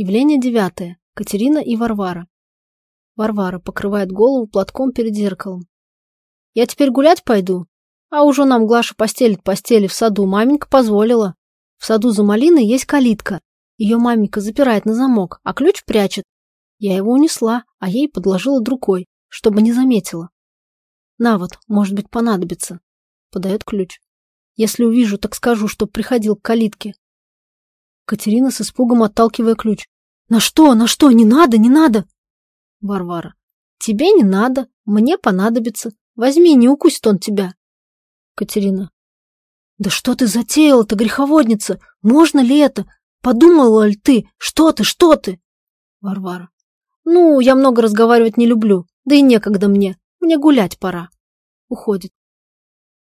Явление девятое. Катерина и Варвара. Варвара покрывает голову платком перед зеркалом. Я теперь гулять пойду? А уже нам Глаша постелит постели в саду, маменька позволила. В саду за малиной есть калитка. Ее маменька запирает на замок, а ключ прячет. Я его унесла, а ей подложила другой, чтобы не заметила. На вот, может быть, понадобится. Подает ключ. Если увижу, так скажу, что приходил к калитке. Катерина с испугом отталкивая ключ. На что, на что, не надо, не надо. Варвара. Тебе не надо, мне понадобится. Возьми, не укусит он тебя. Катерина. Да что ты затеяла-то, греховодница? Можно ли это? Подумала ли ты? Что ты, что ты? Варвара. Ну, я много разговаривать не люблю, да и некогда мне. Мне гулять пора. Уходит.